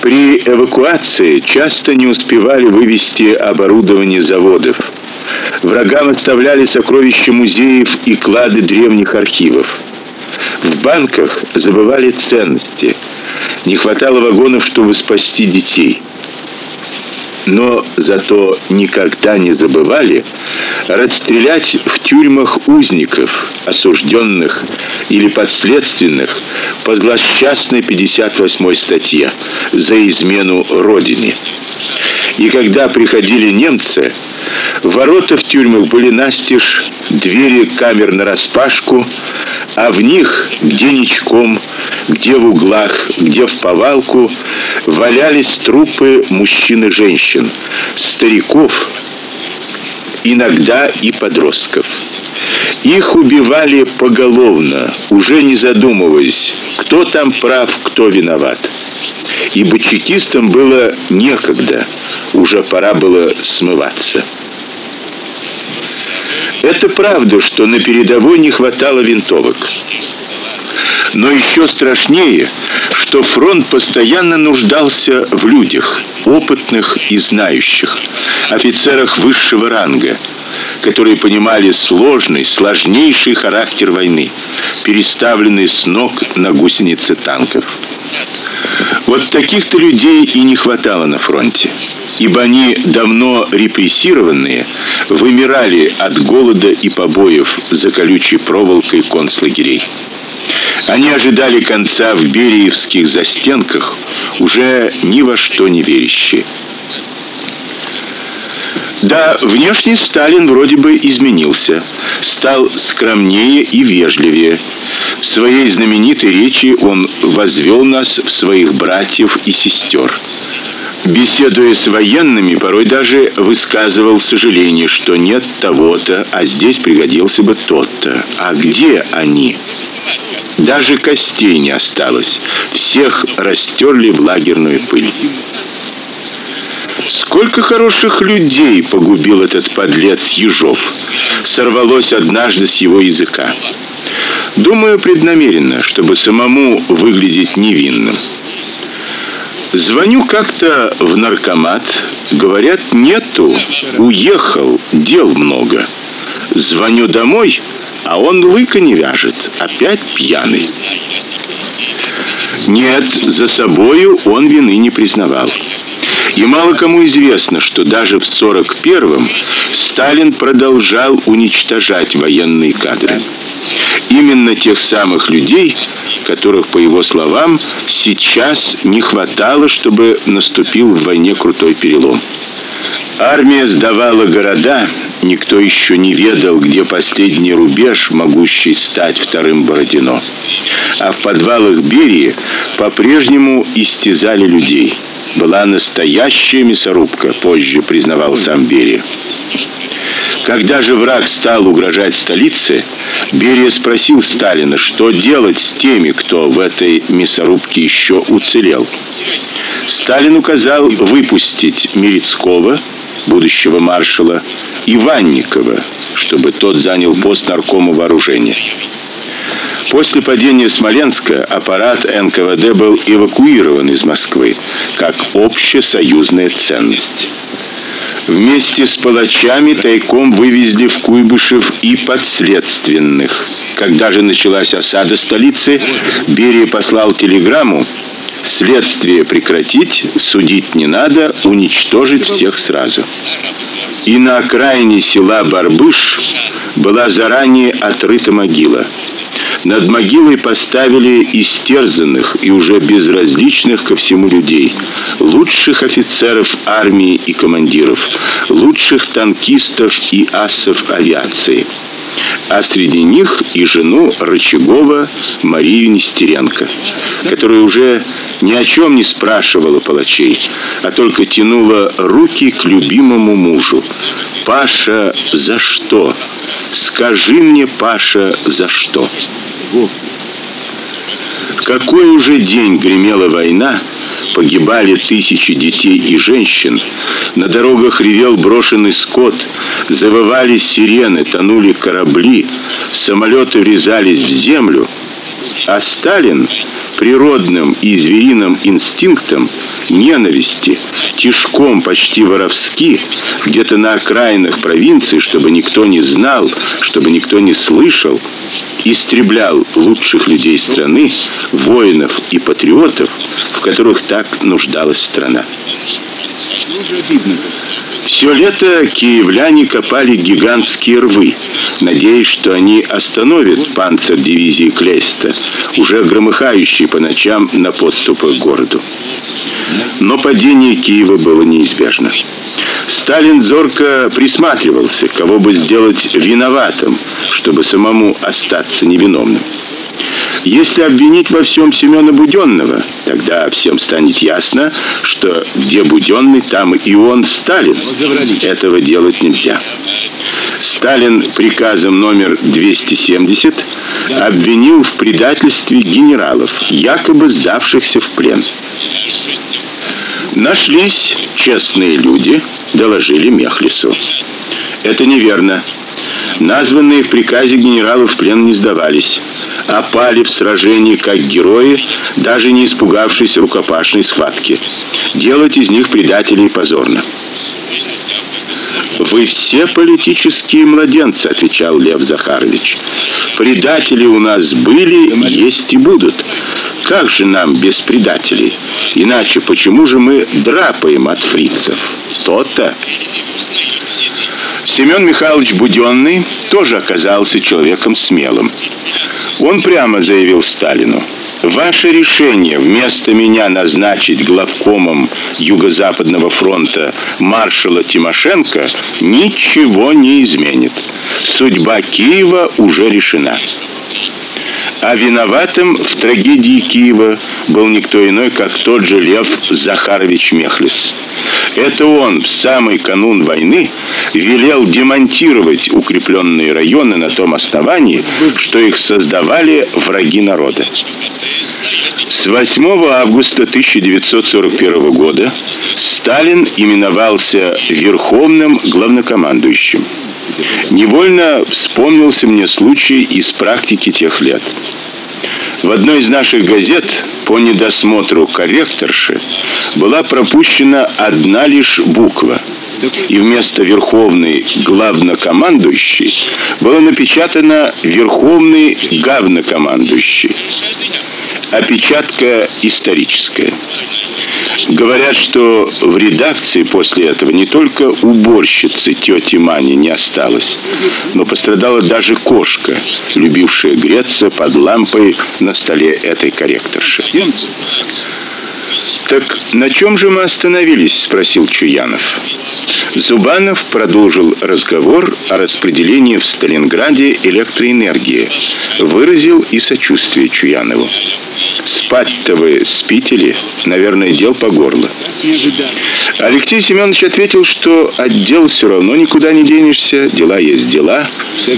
При эвакуации часто не успевали вывести оборудование заводов. Врагам оставляли сокровища музеев и клады древних архивов. В банках забывали ценности. Не хватало вагонов, чтобы спасти детей но зато никогда не забывали расстрелять в тюрьмах узников, осужденных или подследственных по злосчастной 58 статье за измену родине. И когда приходили немцы, ворота в тюрьмах были настежь, двери камер нараспашку, а в них, где ничком, где в углах, где в повалку, валялись трупы мужчин и женщин, стариков, иногда и подростков. Их убивали поголовно, уже не задумываясь, кто там прав, кто виноват. Ибо чекистам было некогда, уже пора было смываться. Это правда, что на передовой не хватало винтовок. Но еще страшнее, что фронт постоянно нуждался в людях, опытных и знающих, офицерах высшего ранга, которые понимали сложный, сложнейший характер войны, переставленный с ног на гусеницы танков. Вот таких-то людей и не хватало на фронте ибо они давно репрессированные вымирали от голода и побоев за колючей проволокой концлагерей. Они ожидали конца в Бериевских застенках, уже ни во что не верящие. Да, внешне Сталин вроде бы изменился, стал скромнее и вежливее. В своей знаменитой речи он возвел нас в своих братьев и сестер. Беседуя с военными, порой даже высказывал сожаление, что нет того-то, а здесь пригодился бы тот-то. А где они? Даже костей не осталось. Всех растерли в лагерную пыль. Сколько хороших людей погубил этот подлец Ежов. Сорвалось однажды с его языка. Думаю, преднамеренно, чтобы самому выглядеть невинным. Звоню как-то в наркомат, говорят: "Нету, уехал, дел много". Звоню домой, а он лыка не вяжет, опять пьяный. Нет, за собою он вины не признавал. И мало кому известно, что даже в 41-м Сталин продолжал уничтожать военные кадры. Именно тех самых людей, которых, по его словам, сейчас не хватало, чтобы наступил в войне крутой перелом. Армия сдавала города, никто еще не ведал, где последний рубеж, могущий стать вторым Бородино. А в подвалах Берии по-прежнему истязали людей. Была настоящая мясорубка, позже признавал сам Берия. Когда же враг стал угрожать столице, Берия спросил Сталина, что делать с теми, кто в этой мясорубке еще уцелел. Сталин указал выпустить Мерецкого, будущего маршала, и Ванникова, чтобы тот занял пост наркома вооружения. После падения Смоленска аппарат НКВД был эвакуирован из Москвы как общесоюзная ценность. Вместе с палачами тайком вывезли в Куйбышев и подследственных. Когда же началась осада столицы, Берия послал телеграмму Следствие прекратить, судить не надо, уничтожить всех сразу. И на окраине села Барбыш была заранее отрыта могила. Над могилой поставили истерзанных и уже безразличных ко всему людей, лучших офицеров армии и командиров, лучших танкистов и асов авиации. А среди них и жену Рычагова Марию Нестеренко, которая уже ни о чем не спрашивала палачей, а только тянула руки к любимому мужу. Паша, за что? Скажи мне, Паша, за что? Какой уже день гремела война, погибали тысячи детей и женщин, на дорогах ревел брошенный скот, завывали сирены, тонули корабли, самолеты врезались в землю, А Сталин природным и звериным инстинктом ненависти, тишком почти воровски, где-то на окраинах провинции, чтобы никто не знал, чтобы никто не слышал, истреблял лучших людей страны, воинов и патриотов, в которых так нуждалась страна. Все лето киевляне копали гигантские рвы, надеясь, что они остановят панцирь дивизии Клейста, уже громыхающий по ночам на подступах к городу. Но падение Киева было неизбежно. Сталин зорко присматривался, кого бы сделать виноватым, чтобы самому остаться невиновным. Если обвинить во всем Семена Будённого, тогда всем станет ясно, что где Будённый, там и он Сталин. Этого делать нельзя. Сталин приказом номер 270 обвинил в предательстве генералов, якобы сдавшихся в плен. Нашлись честные люди, доложили Мехлису. Это неверно. Названные в приказе генералы в плен не сдавались, а пали в сражении как герои, даже не испугавшись рукопашной схватки. Делать из них предателей позорно. Вы все политические младенцы, отвечал Лев Захарович. Предатели у нас были, есть и будут. Как же нам без предателей? Иначе почему же мы драпаем от фрицев? То-то. Семен Михайлович Будённый тоже оказался человеком смелым. Он прямо заявил Сталину: Ваше решение вместо меня назначить главкомом Юго-Западного фронта маршала Тимошенко ничего не изменит. Судьба Киева уже решена. А виноватым в трагедии Киева был никто иной, как тот же Лев Захарович Мехлис. Это он в самый канун войны велел демонтировать укрепленные районы на том основании, что их создавали враги народа. С 8 августа 1941 года Сталин именовался верховным главнокомандующим. Невольно вспомнился мне случай из практики тех лет. В одной из наших газет по недосмотру корректорши была пропущена одна лишь буква. И вместо верховный главнокомандующий было напечатано верховный главнокомандующий. Опечатка историческая. Говорят, что в редакции после этого не только уборщицы тети Мани не осталось, но пострадала даже кошка, любившая греться под лампой на столе этой корректорши. Так на чем же мы остановились, спросил Чуянов. Зубанов продолжил разговор о распределении в Сталинграде электроэнергии, выразил и сочувствие Чуянову. Спать-то вы спите ли? Наверное, дел по горло. Алексей Семенович ответил, что от дел все равно никуда не денешься, дела есть дела,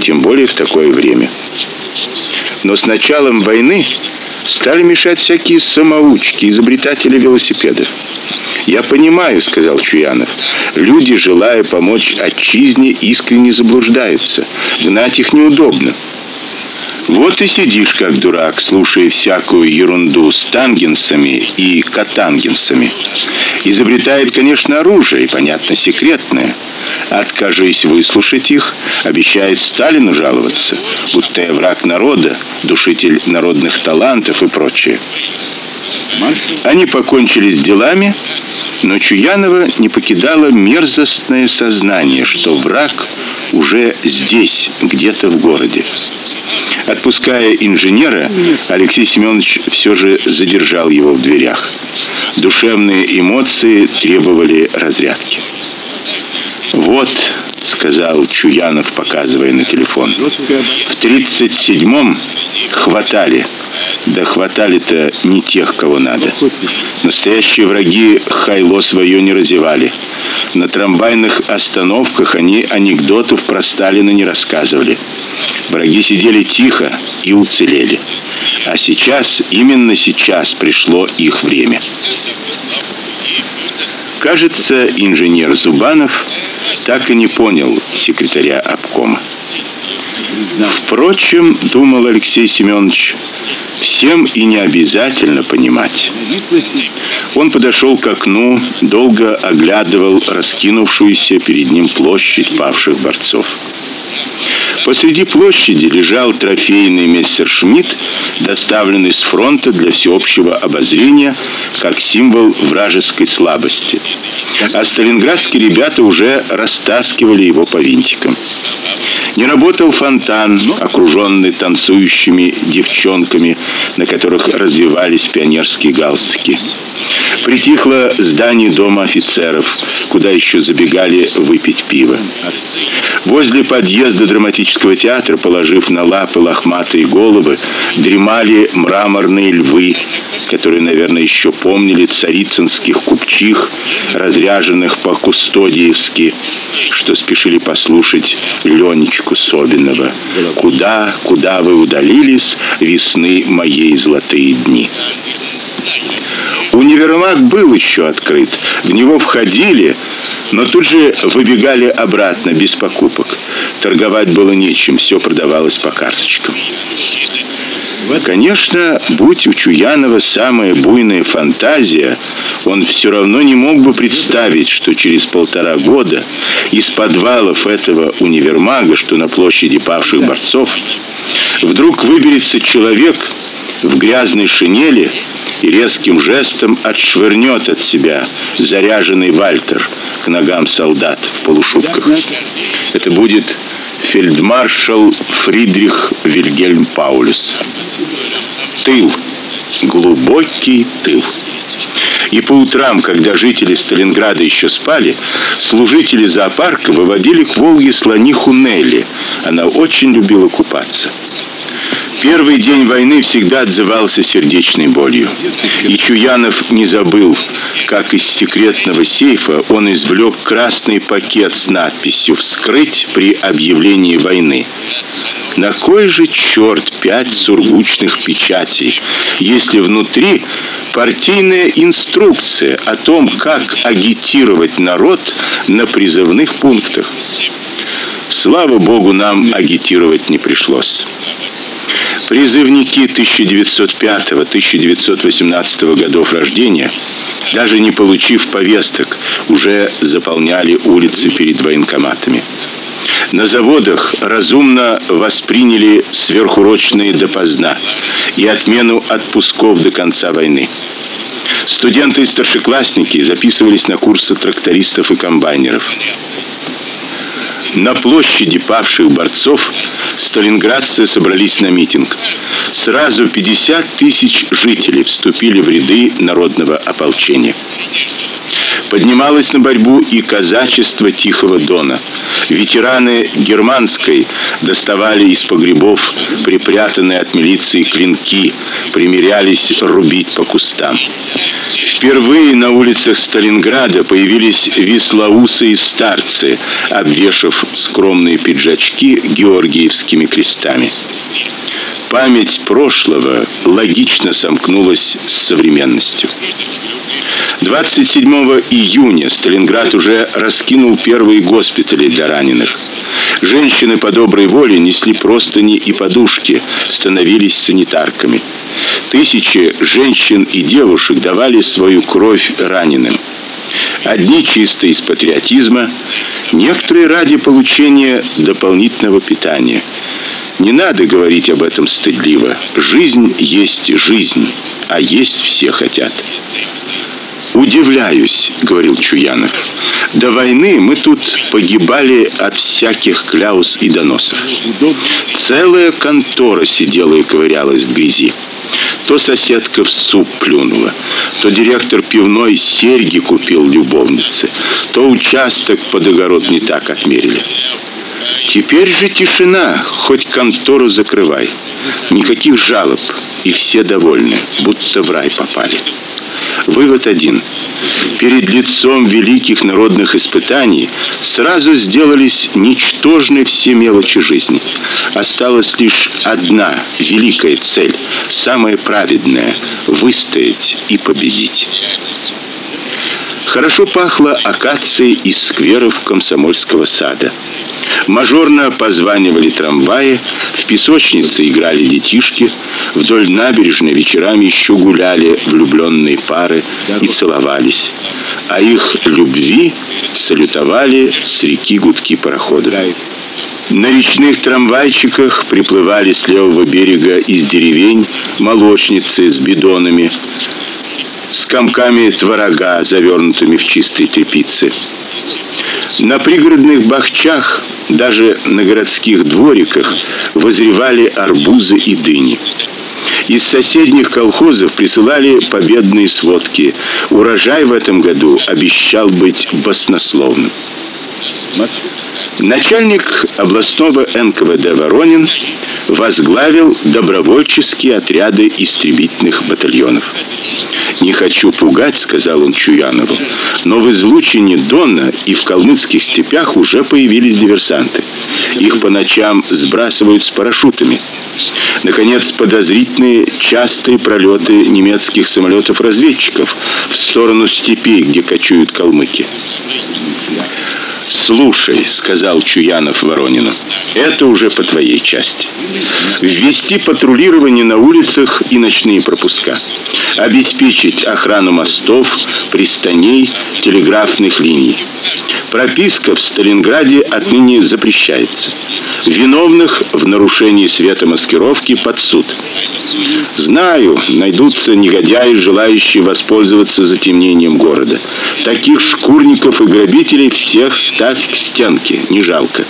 тем более в такое время. Но с началом войны стали мешать всякие самоучки, изобретатели велосипедов. Я понимаю, сказал Чуянов. Люди, желая помочь отчизне, искренне заблуждаются. Гнать их неудобно. Вот и сидишь как дурак, слушая всякую ерунду с тангенсами и катангенсами. Изобретает, конечно, оружие, понятно, секретное. Откажись выслушать их, обещает Сталину жаловаться, будто я враг народа, душитель народных талантов и прочее. Они покончили с делами, но Чуянова не покидало мерзостное сознание, что враг уже здесь, где-то в городе. Отпуская инженера, Алексей Семенович все же задержал его в дверях. Душевные эмоции требовали разрядки. Вот, сказал Чуянов, показывая на телефон. В 37-м хватали. Да хватали-то не тех, кого надо. Настоящие враги хайло свое не разевали. На трамвайных остановках они анекдотов про Сталина не рассказывали. Враги сидели тихо и уцелели. А сейчас, именно сейчас пришло их время. Кажется, инженер Зубанов так и не понял секретаря обкома. Впрочем, думал Алексей Семенович, всем и не обязательно понимать. Он подошел к окну, долго оглядывал раскинувшуюся перед ним площадь павших борцов. Посреди площади лежал трофейный мессершмитт, доставленный с фронта для всеобщего обозрения, как символ вражеской слабости. А сталинградские ребята уже растаскивали его по винтикам. Не работал фонтан, окруженный танцующими девчонками, на которых развивались пионерские галстуки. Притихло здание дома офицеров, куда еще забегали выпить пиво. Возле подъезда драматического театра, положив на лапы лохматые головы, дремали мраморные львы, которые, наверное, еще помнили царицынских купчих, разряженных по-кустодиевски, что спешили послушать Ленечку Собинова. Куда, куда вы удалились, весны моей золотые дни. Универмаг был еще открыт. В него входили, но тут же выбегали обратно без покупок. Торговать было нечем, все продавалось по карточкам. Конечно, будь у Чуянова самая буйная фантазия, он все равно не мог бы представить, что через полтора года из подвалов этого универмага, что на площади павших борцов, вдруг выберется человек в грязной шинели и резким жестом отшвырнет от себя заряженный Вальтер к ногам солдат в полушубках. Это будет фельдмаршал Фридрих Вильгельм Паулюс. Тыл, глубокий тыл. И по утрам, когда жители Сталинграда еще спали, служители зоопарка выводили к Волге слониху Нелли. Она очень любила купаться. Первый день войны всегда отзывался сердечной болью. И Чуянов не забыл, как из секретного сейфа он извлек красный пакет с надписью «Вскрыть при объявлении войны». На кой же черт пять сургучных печатей, если внутри партийная инструкция о том, как агитировать народ на призывных пунктах? Слава богу, нам агитировать не пришлось. Призывники 1905-1918 годов рождения, даже не получив повесток, уже заполняли улицы перед военкоматами. На заводах разумно восприняли сверхурочные допоздна и отмену отпусков до конца войны. Студенты и старшеклассники записывались на курсы трактористов и комбайнеров. На площади павших борцов сталинградцы собрались на митинг. Сразу 50 тысяч жителей вступили в ряды народного ополчения. Поднималось на борьбу и казачество Тихого Дона. Ветераны германской доставали из погребов припрятанные от милиции клинки, примерялись рубить по кустам. Впервые на улицах Сталинграда появились веслоусы и старцы, обвешав скромные пиджачки георгиевскими крестами. Память прошлого логично сомкнулась с современностью. 27 июня Сталинград уже раскинул первые госпитали для раненых. Женщины по доброй воле несли простыни и подушки, становились санитарками. Тысячи женщин и девушек давали свою кровь раненым. Одни чисто из патриотизма, некоторые ради получения дополнительного питания. Не надо говорить об этом стыдливо. Жизнь есть жизнь, а есть все хотят. Удивляюсь, говорил Чуянов. До войны мы тут погибали от всяких кляус и доносов. Целая контора сидела и ковырялась в грязи. То соседка в суп плюнула, то директор пивной серьги купил любовнице, то участок под огород не так отмерили. Теперь же тишина, хоть контору закрывай. Никаких жалоб, и все довольны, будто в рай попали. Вывод один. Перед лицом великих народных испытаний сразу сделались ничтожны все мелочи жизни. Осталась лишь одна великая цель, самая праведная выстоять и победить. Хорошо пахло акацией из скверов Комсомольского сада. Мажорно позванивали трамваи, в песочнице играли детишки, вдоль набережной вечерами еще гуляли влюбленные пары и целовались. А их любви салютовали с реки гудки пароходов. На речных трамвайчиках приплывали с левого берега из деревень молочницы с бидонами, с комками творога, завернутыми в чистые тряпицы. На пригородных бахчах, даже на городских двориках возревали арбузы и дыни. Из соседних колхозов присылали победные сводки. Урожай в этом году обещал быть баснословным. Начальник областного НКВД Воронин возглавил добровольческие отряды истребительных батальонов. Не хочу пугать, сказал он Чуянову, но в излучине Дона и в калмыцких степях уже появились диверсанты. Их по ночам сбрасывают с парашютами. Наконец, подозрительные частые пролеты немецких самолетов-разведчиков в сторону степей, где кочуют калмыки. Слушай, сказал Чуянов Воронину. Это уже по твоей части. Ввести патрулирование на улицах и ночные пропуска. Обеспечить охрану мостов, пристаней, телеграфных линий. Прописка в Сталинграде отныне запрещается. Виновных в нарушении светомаскировки под суд. Знаю, найдутся негодяи, желающие воспользоваться затемнением города. Таких шкурников и грабителей всех ставь к стенке, не жалко.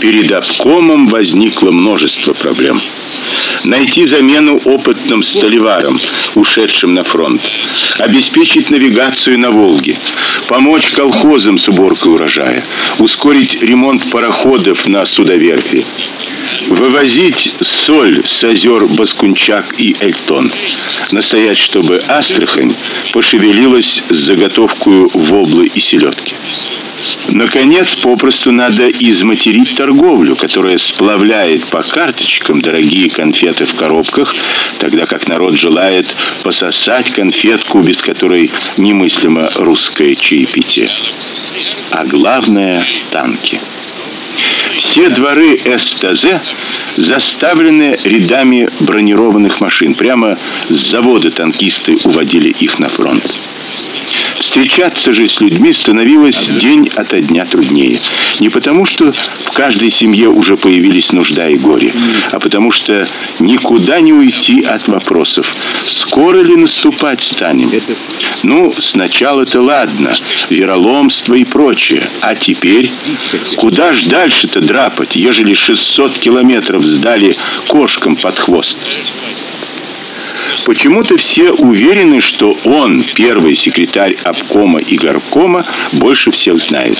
Перед обкомом возникло множество проблем. Найти замену опытным сталеварам, ушедшим на фронт, обеспечить навигацию на Волге, помочь колхозам с уборкой урожая, ускорить ремонт пароходов на судоверфи, вывозить соль с озер Баскунчак и Эльтон, настоять, чтобы Астрахань пошевелилась с заготовкой воблы и селедки. Наконец, попросту надо изматерить торговлю, которая сплавляет по карточкам дорогие конфеты в коробках, тогда как народ желает пососать конфетку, без которой немыслимо русское чаепитие. А главное танки. Все дворы СТЗ заставлены рядами бронированных машин. Прямо с завода танкисты уводили их на фронт. Встречаться же с людьми становилось день ото дня труднее. Не потому, что в каждой семье уже появились нужда и горе, а потому что никуда не уйти от вопросов. Скоро ли наступать станем? Ну, сначала-то ладно, вероломство и прочее. А теперь куда ж дальше-то драпать, ежели 600 километров сдали кошкам под хвост? Почему-то все уверены, что он, первый секретарь обкома и горкома, больше всех знает.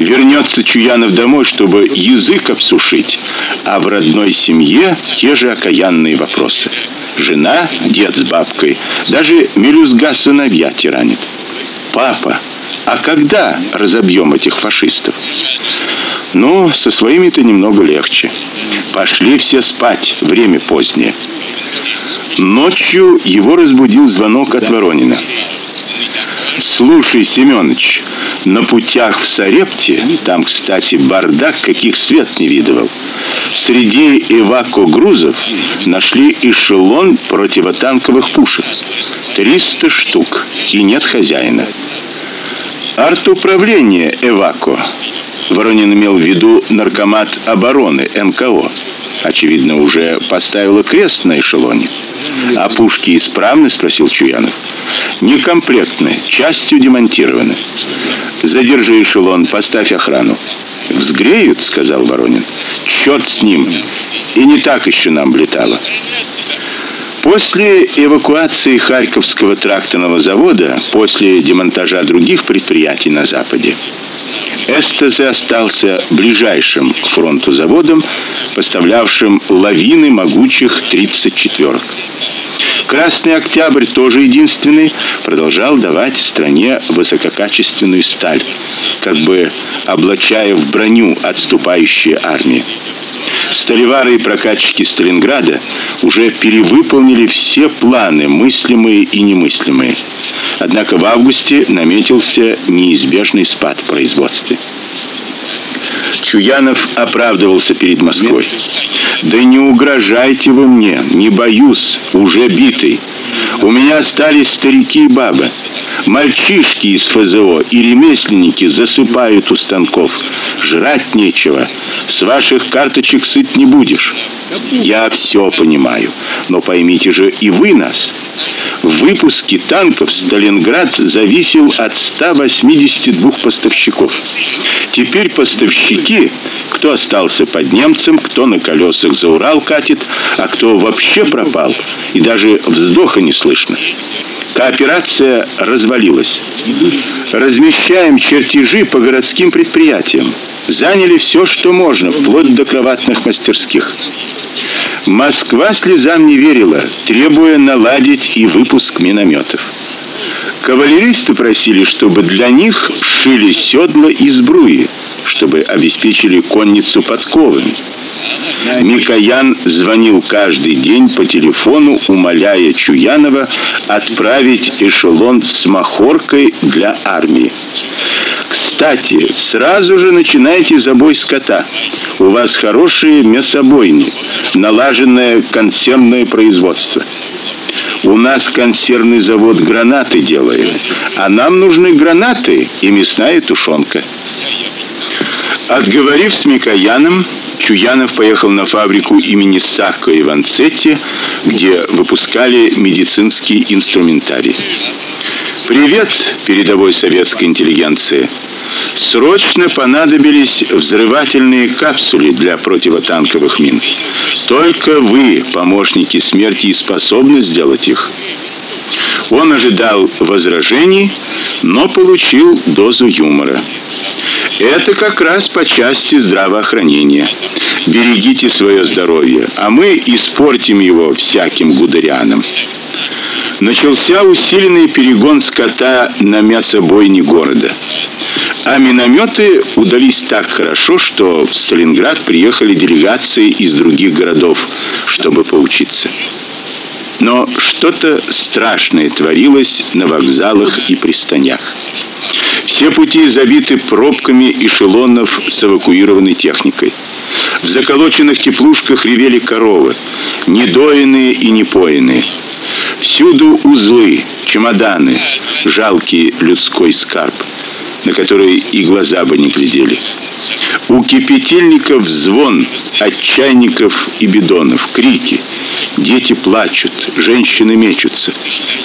Вернется Чуянов домой, чтобы язык обсушить, а в родной семье те же окаянные вопросы. Жена, дед с бабкой, даже мелюзга сыновья тиранит. Папа, а когда разобьем этих фашистов? Ну, со своими-то немного легче. Пошли все спать, время позднее. Ночью его разбудил звонок от Воронина. Слушай, Семёныч, на путях в Сарепте, там, кстати, бардак, каких свет не видывал. Среди эвако грузов нашли эшелон противотанковых пушек. 300 штук, и нет хозяина. Арт-управление эвако. Воронин имел в виду наркомат обороны НКО. Очевидно, уже поставила крест на эшелоне. А пушки исправны, спросил Чуянов. Некомплектны, частью демонтированы. Задержи эшелон, поставь охрану. Взгреют, сказал Воронин. Черт с ним. И не так еще нам летало. После эвакуации Харьковского тракторного завода, после демонтажа других предприятий на западе, СТЗ остался ближайшим к фронту заводом, поставлявшим лавины могучих 34-ок. Красный Октябрь, тоже единственный, продолжал давать стране высококачественную сталь, как бы облачая в броню отступающие армии. Сталевары и прокатчики Сталинграда уже перевыполнили все планы, мыслимые и немыслимые. Однако в августе наметился неизбежный спад в производстве. Чуянов оправдывался перед Москвой. Да не угрожайте вы мне, не боюсь, уже битый. У меня остались старики и бабы. Мальчишки из ФЗО и ремесленники засыпают у станков. Жрать нечего. С ваших карточек сыт не будешь. Я все понимаю, но поймите же и вы нас. В выпуске танков Сталинград зависел от 182 поставщиков. Теперь поставщики, кто остался под немцем, кто на колесах за Урал катит, а кто вообще пропал, и даже вздоха не слышно. Кооперация развалилась. Размещаем чертежи по городским предприятиям. Заняли все, что можно, вплоть до кроватных мастерских. Москва слезам не верила, требуя наладить и выпуск минометов. Кавалеристы просили, чтобы для них шили седла из бруи, чтобы обеспечили конницу подковами. Микоян звонил каждый день по телефону, умоляя Чуянова отправить эшелон с махоркой для армии. Кстати, сразу же начинайте забой скота. У вас хорошие мясобойни, налаженное консервное производство. У нас консервный завод гранаты делает, а нам нужны гранаты и мясная тушенка. Отговорив с Микояном, Чуянов поехал на фабрику имени Сакко и Ванцетти, где выпускали медицинский инструментарий. Привет, передовой советской интеллигенции. Срочно понадобились взрывательные капсули для противотанковых мин. Только вы, помощники смерти, и способны сделать их. Он ожидал возражений, но получил дозу юмора. Это как раз по части здравоохранения. Берегите свое здоровье, а мы испортим его всяким гудерианом. Начался усиленный перегон скота на мясобойни города. А минометы удались так хорошо, что в Сталинград приехали делегации из других городов, чтобы поучиться. Но что-то страшное творилось на вокзалах и пристанях. Все пути забиты пробками эшелонов с эвакуированной техникой. В заколоченных теплушках ревели коровы, недоенные и непоенные. Всюду узлы, чемоданы, жалкий людской скарб, на который и глаза бы не глядели. У кипятильников звон, от чайников и бидонов, крики. Дети плачут, женщины мечутся.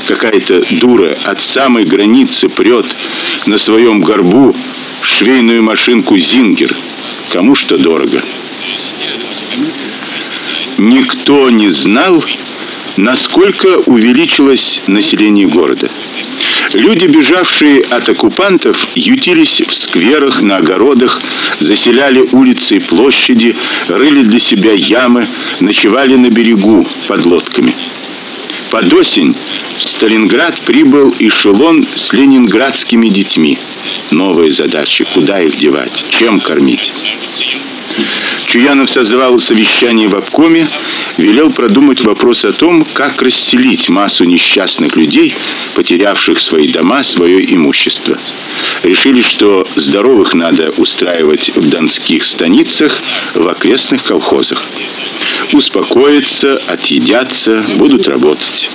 Какая-то дура от самой границы прет на своем горбу швейную машинку Зингер. Кому что дорого. Никто не знал, насколько увеличилось население города. Люди, бежавшие от оккупантов, ютились в скверах, на огородах, заселяли улицы и площади, рыли для себя ямы, ночевали на берегу под лодками. Под осень в Сталинград прибыл эшелон с ленинградскими детьми. Новая задача куда их девать, чем кормить. Чуянов созвал совещание в обкоме, велел продумать вопрос о том, как расселить массу несчастных людей, потерявших свои дома, свое имущество. Решили, что здоровых надо устраивать в донских станицах, в окрестных колхозах. Успокоятся, отъедятся, будут работать.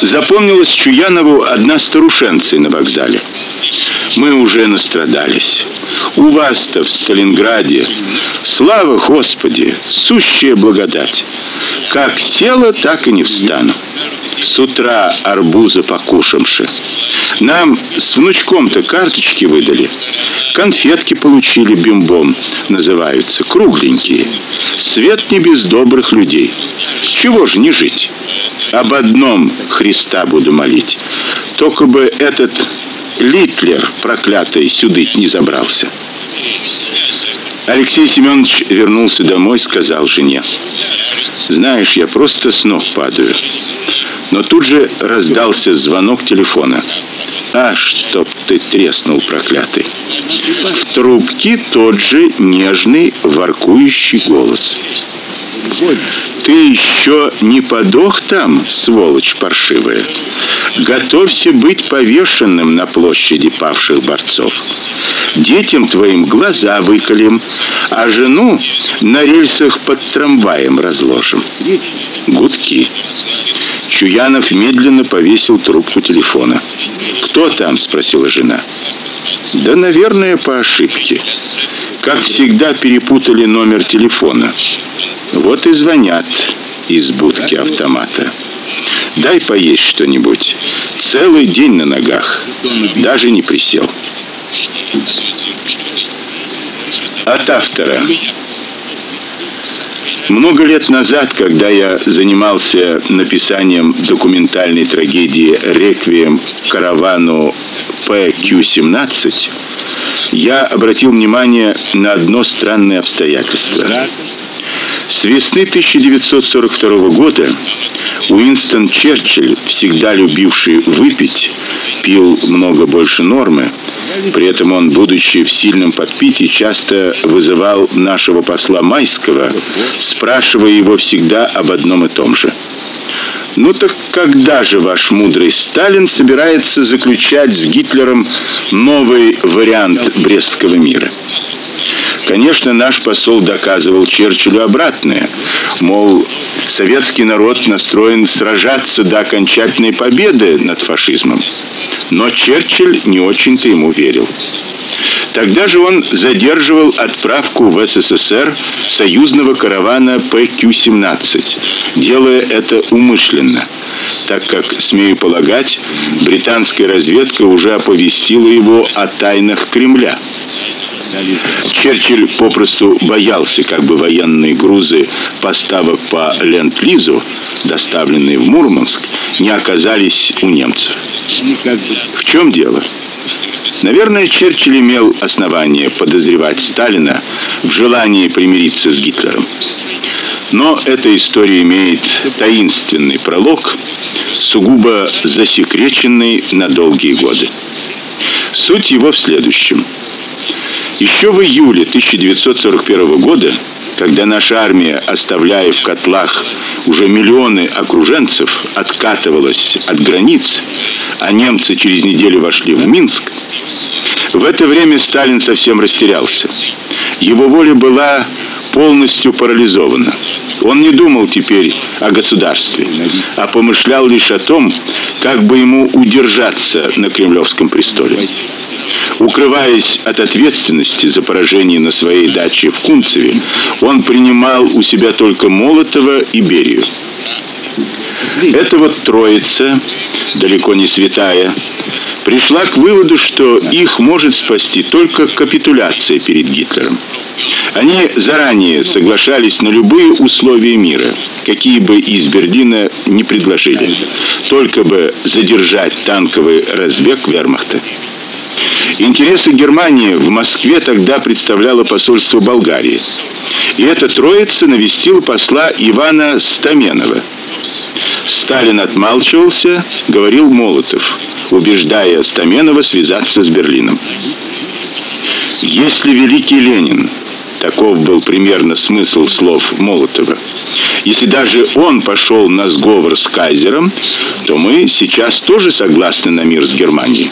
Запомнилась Чуянову одна старушенция на вокзале. Мы уже настрадались. У вас-то в Сталинграде слава Господи, сущая благодать. Как села, так и не встану. С утра арбуза покушамши. Нам с внучком-то карточки выдали. Конфетки получили бимбом, называются, кругленькие. Свет не без добрых людей. Чего же не жить? Об одном Христа буду молить. Только бы этот Литлер, проклятый, сюда не забрался. Алексей Семенович вернулся домой, сказал жене: "Знаешь, я просто с ног падаю". Но тут же раздался звонок телефона. А, чтоб ты треснул, проклятый. В трубке тот же нежный, воркующий голос. Ты еще не подох там, сволочь паршивая. Готовься быть повешенным на площади павших борцов. Детям твоим глаза выколем, а жену на рельсах под трамваем разложим. Гудки. Чуянов медленно повесил трубку телефона. "Кто там?" спросила жена. "Да, наверное, по ошибке. Как всегда перепутали номер телефона. Вот и звонят из будки автомата. Дай поесть что-нибудь. Целый день на ногах. Даже не присел". От автора. Много лет назад, когда я занимался написанием документальной трагедии Реквием каравану ПК-17, я обратил внимание на одно странное обстоятельство. С весны 1942 года Уинстон Черчилль, всегда любивший выпить, пил много больше нормы, при этом он, будучи в сильном подпитии, часто вызывал нашего посла Майского, спрашивая его всегда об одном и том же. Ну так когда же ваш мудрый Сталин собирается заключать с Гитлером новый вариант Брестского мира? Конечно, наш посол доказывал Черчиллю обратное. Мол, советский народ настроен сражаться до окончательной победы над фашизмом. Но Черчилль не очень-то ему верил. Тогда же он задерживал отправку в СССР союзного каравана ПК-17, делая это умышленно, так как, смею полагать, британская разведка уже оповестила его о тайнах Кремля. Черчилль попросту боялся, как бы военные грузы поставок по Ленд-Лизу, доставленные в Мурманск, не оказались у немцев. В чем дело? Наверное, Черчилль имел основание подозревать Сталина в желании примириться с Гитлером. Но эта история имеет таинственный пролог, сугубо засекреченный на долгие годы. Суть его в следующем. Еще в июле 1941 года, когда наша армия, оставляя в котлах уже миллионы окруженцев, откатывалась от границ, а немцы через неделю вошли в Минск, в это время Сталин совсем растерялся. Его воля была полностью парализована. Он не думал теперь о государстве, а помышлял лишь о том, как бы ему удержаться на кремлевском престоле. Укрываясь от ответственности за поражение на своей даче в Кунцеве, он принимал у себя только Молотова и Берию. Эта вот троица, далеко не святая, пришла к выводу, что их может спасти только капитуляция перед Гитлером. Они заранее соглашались на любые условия мира, какие бы из Берлина не предложили, только бы задержать танковый разбег Вермахта. Интересы Германии в Москве тогда представляло посольство Болгарии. И эта троица навестила посла Ивана Стаменова. Сталин отмалчивался, говорил Молотов, убеждая Стаменова связаться с Берлином. Если великий Ленин Таков был примерно смысл слов Молотова. Если даже он пошел на сговор с кайзером, то мы сейчас тоже согласны на мир с Германией.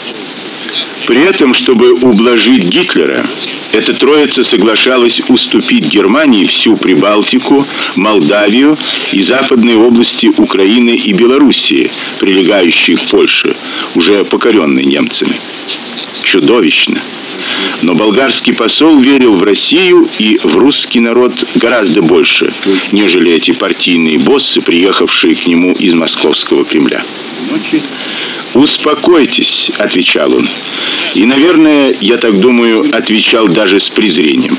При этом, чтобы ублажить Гитлера, эта троица соглашалась уступить Германии всю Прибалтику, Молдавию и западные области Украины и Белоруссии, прилегающие к Польше, уже покоренной немцами. Чудовищно. Но болгарский посол верил в Россию и в русский народ гораздо больше, нежели эти партийные боссы, приехавшие к нему из московского Кремля. "Успокойтесь", отвечал он. И, наверное, я так думаю, отвечал даже с презрением.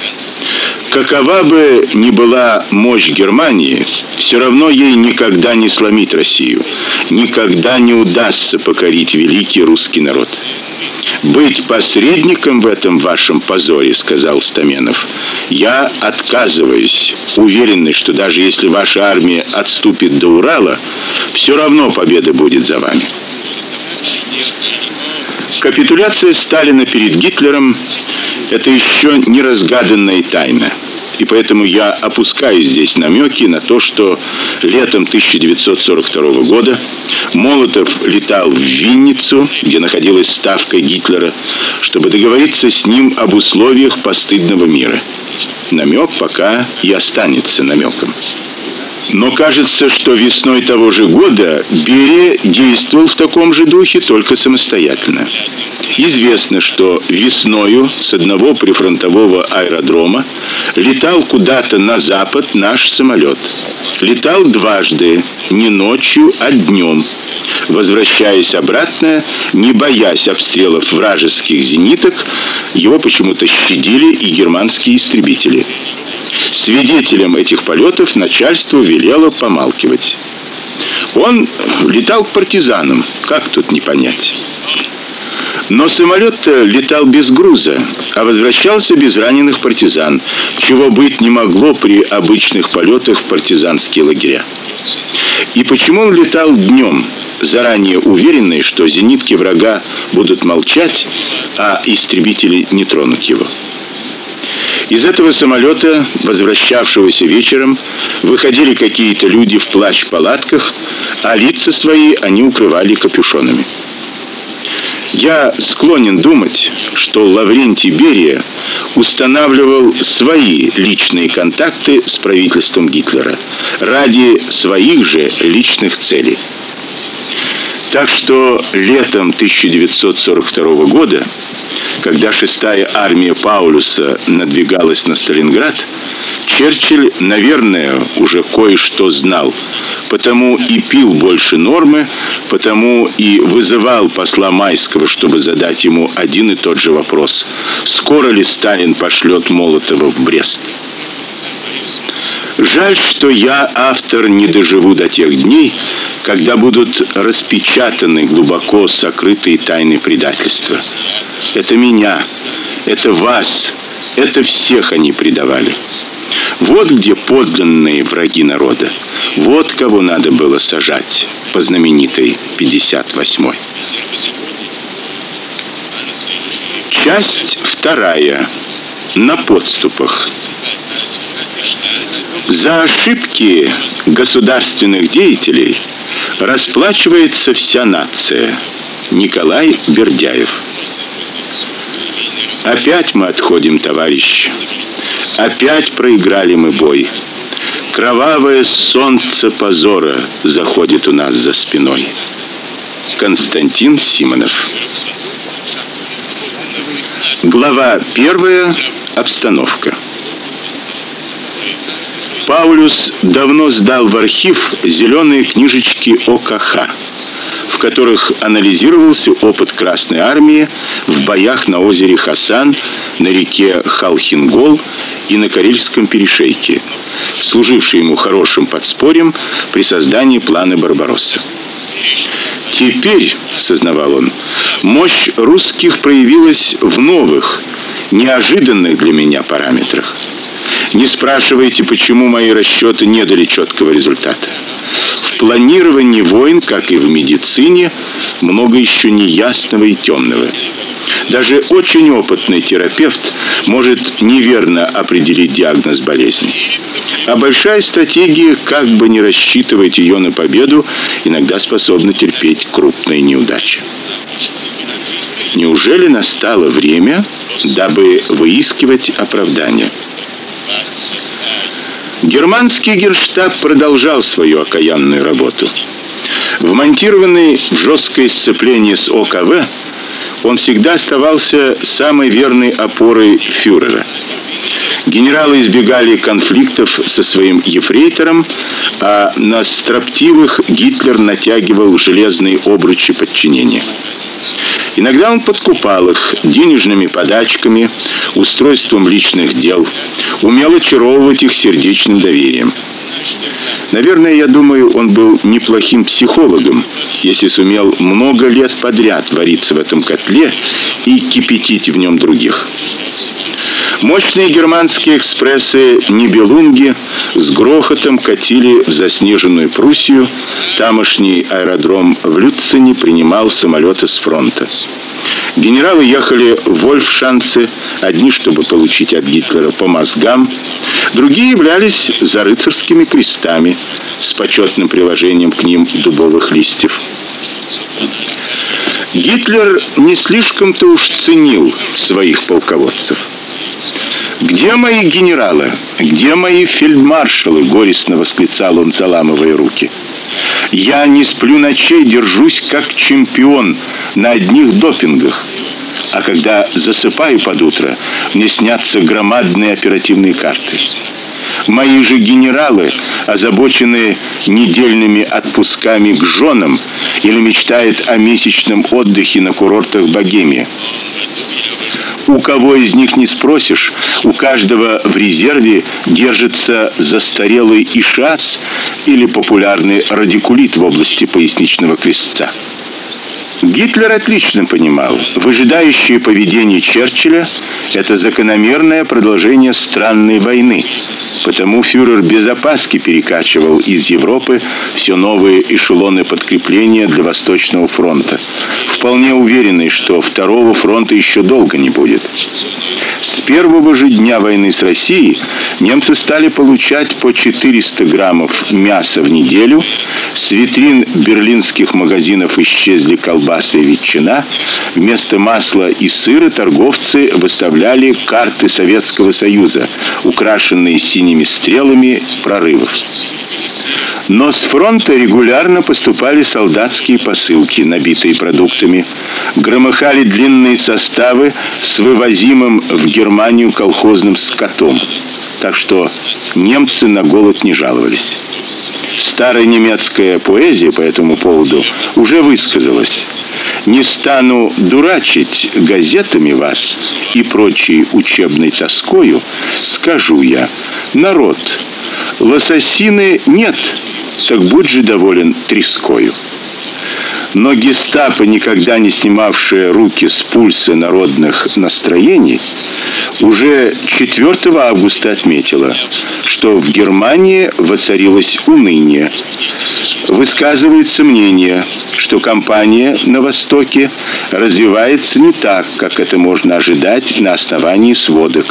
Какова бы ни была мощь Германии, все равно ей никогда не сломить Россию. Никогда не удастся покорить великий русский народ. Быть посредником в этом вашем позоре, сказал Стаменов. Я отказываюсь, уверенный, что даже если ваша армия отступит до Урала, все равно победа будет за вами. Капитуляция Сталина перед Гитлером это еще не разгаданная тайна. И поэтому я опускаю здесь намеки на то, что летом 1942 года Молотов летал в Винницу, где находилась ставка Гитлера, чтобы договориться с ним об условиях постыдного мира. Намек пока и останется намеком. Но кажется, что весной того же года Берия действовал в таком же духе, только самостоятельно. Известно, что весною с одного прифронтового аэродрома летал куда-то на запад наш самолет. Летал дважды, не ночью, а днем. Возвращаясь обратно, не боясь обстрелов вражеских зениток, его почему-то щадили и германские истребители. Свидетелем этих полетов начальство велело помалкивать. Он летал к партизанам, как тут не понять. Но самолет летал без груза, а возвращался без раненых партизан, чего быть не могло при обычных полетах в партизанские лагеря. И почему он летал днем, заранее уверенный, что зенитки врага будут молчать, а истребители не тронут его? Из этого самолета, возвращавшегося вечером, выходили какие-то люди в плащ-палатках, а лица свои они укрывали капюшонами. Я склонен думать, что Лаврентий Берия устанавливал свои личные контакты с правительством Гитлера ради своих же личных целей. Так что летом 1942 года когда шестая армия Паулюса надвигалась на Сталинград, Черчилль, наверное, уже кое-что знал, потому и пил больше нормы, потому и вызывал посла Майского, чтобы задать ему один и тот же вопрос: скоро ли Сталин пошлет Молотова в Брест? Жаль, что я, автор, не доживу до тех дней, когда будут распечатаны глубоко сокрытые тайны предательства. Это меня, это вас, это всех они предавали. Вот где подлинные враги народа. Вот кого надо было сажать по знаменитой 58-й. Часть вторая. На подступах. За ошибки государственных деятелей расплачивается вся нация. Николай Бердяев. Опять мы отходим, товарищ. Опять проиграли мы бой. Кровавое солнце позора заходит у нас за спиной. Константин Симонов. Глава первая. Обстановка. Паулюс давно сдал в архив зеленые книжечки ОКХ, в которых анализировался опыт Красной армии в боях на озере Хасан, на реке Халхингол и на Карельском перешейке, служивший ему хорошим подспорьем при создании плана Барбаросса. Теперь, сознавал он, мощь русских проявилась в новых, неожиданных для меня параметрах. Не спрашивайте, почему мои расчеты не дали четкого результата. В планировании войн, как и в медицине, много еще неясного и темного. Даже очень опытный терапевт может неверно определить диагноз болезни. А большая стратегия, как бы не рассчитывать ее на победу, иногда способна терпеть крупные неудачи. Неужели настало время, дабы выискивать оправдания? Германский Генштаб продолжал свою окаянную работу. Вмонтированный в жесткое сцепление с ОКВ, он всегда оставался самой верной опорой фюрера. Генералы избегали конфликтов со своим ефрейтором, а на строптивых Гитлер натягивал железные обручи подчинения. Иногда он подкупал их денежными подачками, устройством личных дел, умел очаровывать их сердечным доверием. Наверное, я думаю, он был неплохим психологом, если сумел много лет подряд вариться в этом котле и кипятить в нем других. Мощные германские экспрессы Нибелунги с грохотом катили в заснеженную Пруссию. Тамошний аэродром в Люцине принимал самолеты с фронта. Генералы ехали в Вольфшанце, одни, чтобы получить от Гитлера по мозгам, другие являлись за рыцарскими крестами с почетным приложением к ним дубовых листьев. Гитлер не слишком-то уж ценил своих полководцев. Где мои генералы? Где мои фельдмаршалы? горестно восклицал он, заламывая руки. Я не сплю ночей, держусь как чемпион на одних допингах. А когда засыпаю под утро, мне снятся громадные оперативные карты. Мои же генералы, озабоченные недельными отпусками к женам или мечтают о месячном отдыхе на курортах Богемии. У кого из них не спросишь, у каждого в резерве держится застарелый ишас или популярный радикулит в области поясничного крестца. Гитлер отлично понимал, выжидающее поведение Черчилля это закономерное продолжение странной войны. Потому фюрер без опаски перекачивал из Европы все новые эшелоны подкрепления для Восточного фронта, вполне уверенный, что второго фронта еще долго не будет. Первого же дня войны с Россией немцы стали получать по 400 граммов мяса в неделю, с витрин берлинских магазинов исчезли колбасы и ветчина, вместо масла и сыра торговцы выставляли карты Советского Союза, украшенные синими стрелами прорывов. Но с фронта регулярно поступали солдатские посылки, набитые продуктами. Громыхали длинные составы с вывозимым в Германию колхозным скотом. Так что немцы на голод не жаловались. Старая немецкая поэзия по этому поводу уже высказалась. Не стану дурачить газетами вас и прочей учебной тоскою, скажу я: народ, лососины нет, так будь же доволен трескою. Но гестапо, никогда не снимавшее руки с пульса народных настроений, уже 4 августа отметила, что в Германии воцарилось уныние. Высказывается мнение, что кампания на востоке развивается не так, как это можно ожидать на основании сводок.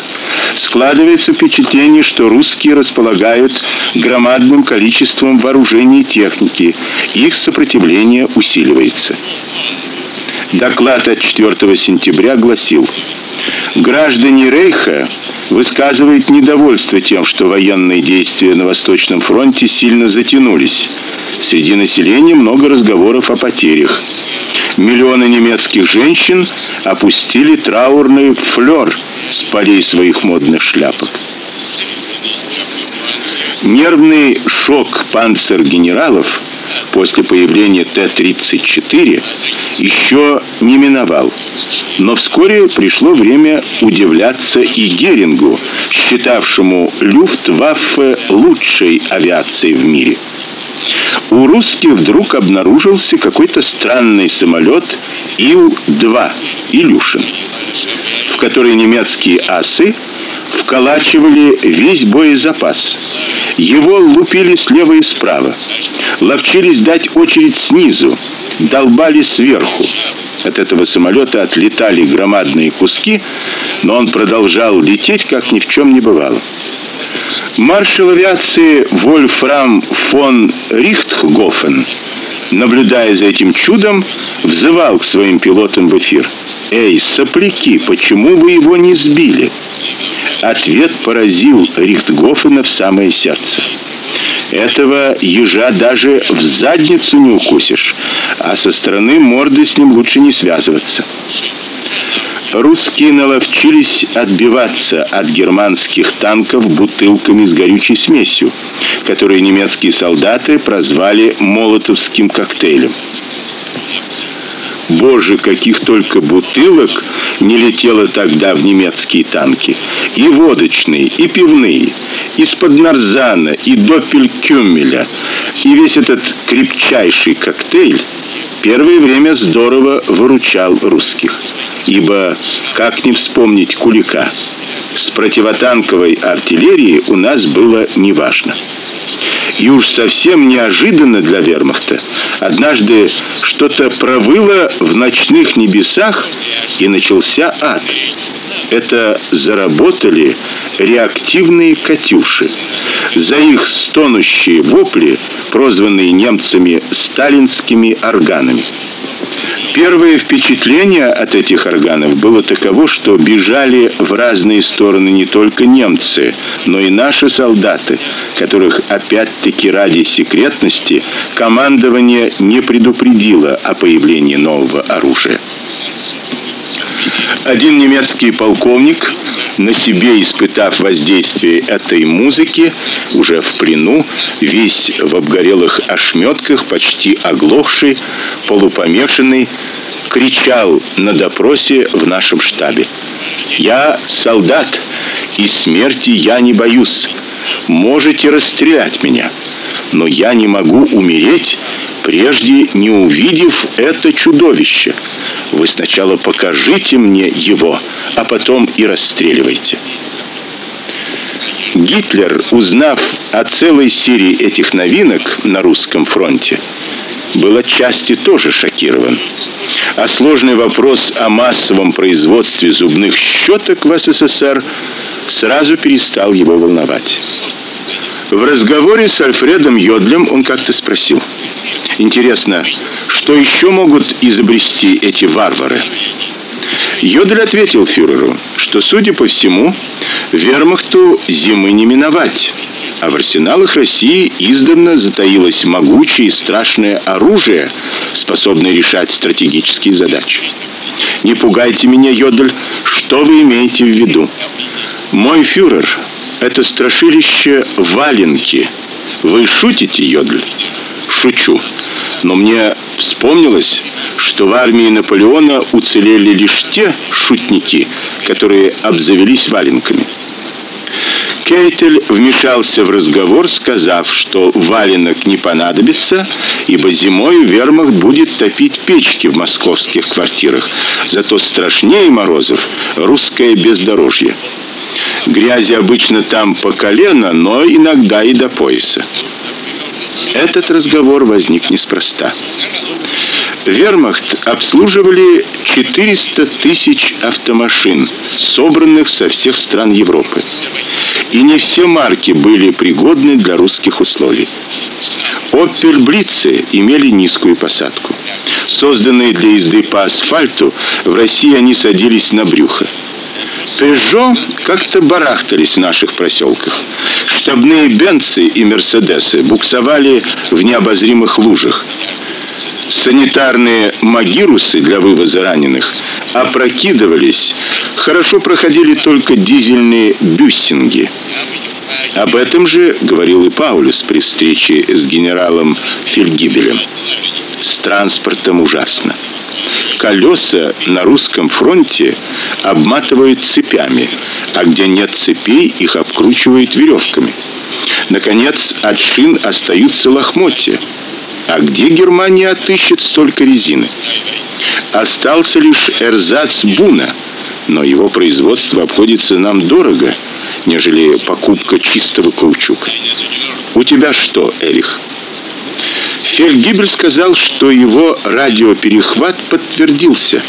Складывается впечатление, что русские располагают громадным количеством вооружений и техники. Их сопротивление усиливается. Доклад от 4 сентября гласил: Граждане Рейха высказывают недовольство тем, что военные действия на Восточном фронте сильно затянулись. Среди населения много разговоров о потерях. Миллионы немецких женщин опустили траурный флёр с полей своих модных шляпок. Нервный шок панцер-генералов после появления Т-34 еще не миновал. Но вскоре пришло время удивляться и Герингу, считавшему Люфтваффе лучшей авиацией в мире. У русских вдруг обнаружился какой-то странный самолет Ил-2 Илюшин, в который немецкие асы вколачивали весь боезапас. Его лупили слева и справа. Ловчились дать очередь снизу, долбали сверху. От этого самолета отлетали громадные куски, но он продолжал лететь, как ни в чем не бывало. Маршал авиации Вольфрам фон Рихтгофен, наблюдая за этим чудом, взывал к своим пилотам в эфир: "Эй, сопляки, почему вы его не сбили?" Ответ поразил Рихтгофена в самое сердце. Этого ежа даже в задницу не укусишь, а со стороны морды с ним лучше не связываться. Русские наловчились отбиваться от германских танков бутылками с горючей смесью, которые немецкие солдаты прозвали молотовским коктейлем. Боже, каких только бутылок не летело тогда в немецкие танки. И водочные, и пивные, из-под нарзана, и допелькюмеля. И весь этот крепчайший коктейль первое время здорово выручал русских. Ибо как не вспомнить Кулика? С противотанковой артиллерией у нас было неважно. И уж совсем неожиданно для вермахта однажды что-то провыло в ночных небесах, и начался ад. Это заработали реактивные катюши. За их стонущие вопли, прозванные немцами сталинскими органами. Первое впечатление от этих органов было таково, что бежали в разные стороны не только немцы, но и наши солдаты, которых опять-таки ради секретности командование не предупредило о появлении нового оружия. Один немецкий полковник, на себе испытав воздействие этой музыки, уже в плену, весь в обгорелых ошметках, почти оглохший, полупомешанный, кричал на допросе в нашем штабе: "Я солдат, и смерти я не боюсь. Можете расстрелять меня, но я не могу умереть, прежде не увидев это чудовище. Вы сначала покажите мне его, а потом и расстреливайте". Гитлер, узнав о целой серии этих новинок на русском фронте, был отчасти тоже шокирован. А сложный вопрос о массовом производстве зубных щеток в СССР сразу перестал его волновать. В разговоре с Альфредом Йодлем он как-то спросил: "Интересно, что еще могут изобрести эти варвары?" Йодль ответил фюреру, что, судя по всему, Вермахту зимы не миновать а в арсеналах России издавна затаилось могучее и страшное оружие, способное решать стратегические задачи. Не пугайте меня, Йодль, что вы имеете в виду? Мой фюрер это страшилище валенки. Вы шутите, Йодль? Шучу. Но мне вспомнилось, что в армии Наполеона уцелели лишь те шутники, которые обзавелись валенками. Кейтель вмешался в разговор, сказав, что валенок не понадобится, ибо зимой вермахт будет топить печки в московских квартирах. Зато страшнее морозов русское бездорожье. Грязи обычно там по колено, но иногда и до пояса. Этот разговор возник неспроста. Вермахт обслуживали 400 тысяч автомашин, собранных со всех стран Европы и не все марки были пригодны для русских условий. Opel Блицы имели низкую посадку. Созданные для езды по асфальту, в России они садились на брюхо. Peugeot как-то барахтались в наших проселках. Штабные бенцы и мерседесы буксовали в необозримых лужах. Санитарные магирусы для вывоза раненых опрокидывались. Хорошо проходили только дизельные бюссинги. Об этом же говорил и Паулюс при встрече с генералом Фельгибелем. С транспортом ужасно. Колеса на русском фронте обматывают цепями, а где нет цепей, их обкручивают веревками. Наконец, от шин остаются лохмотья. А где Германия отыщет столько резины? Остался лишь эрзац буна, но его производство обходится нам дорого, нежели покупка чистого каучука. У тебя что, Эрих? Фельдгибель сказал, что его радиоперехват подтвердился.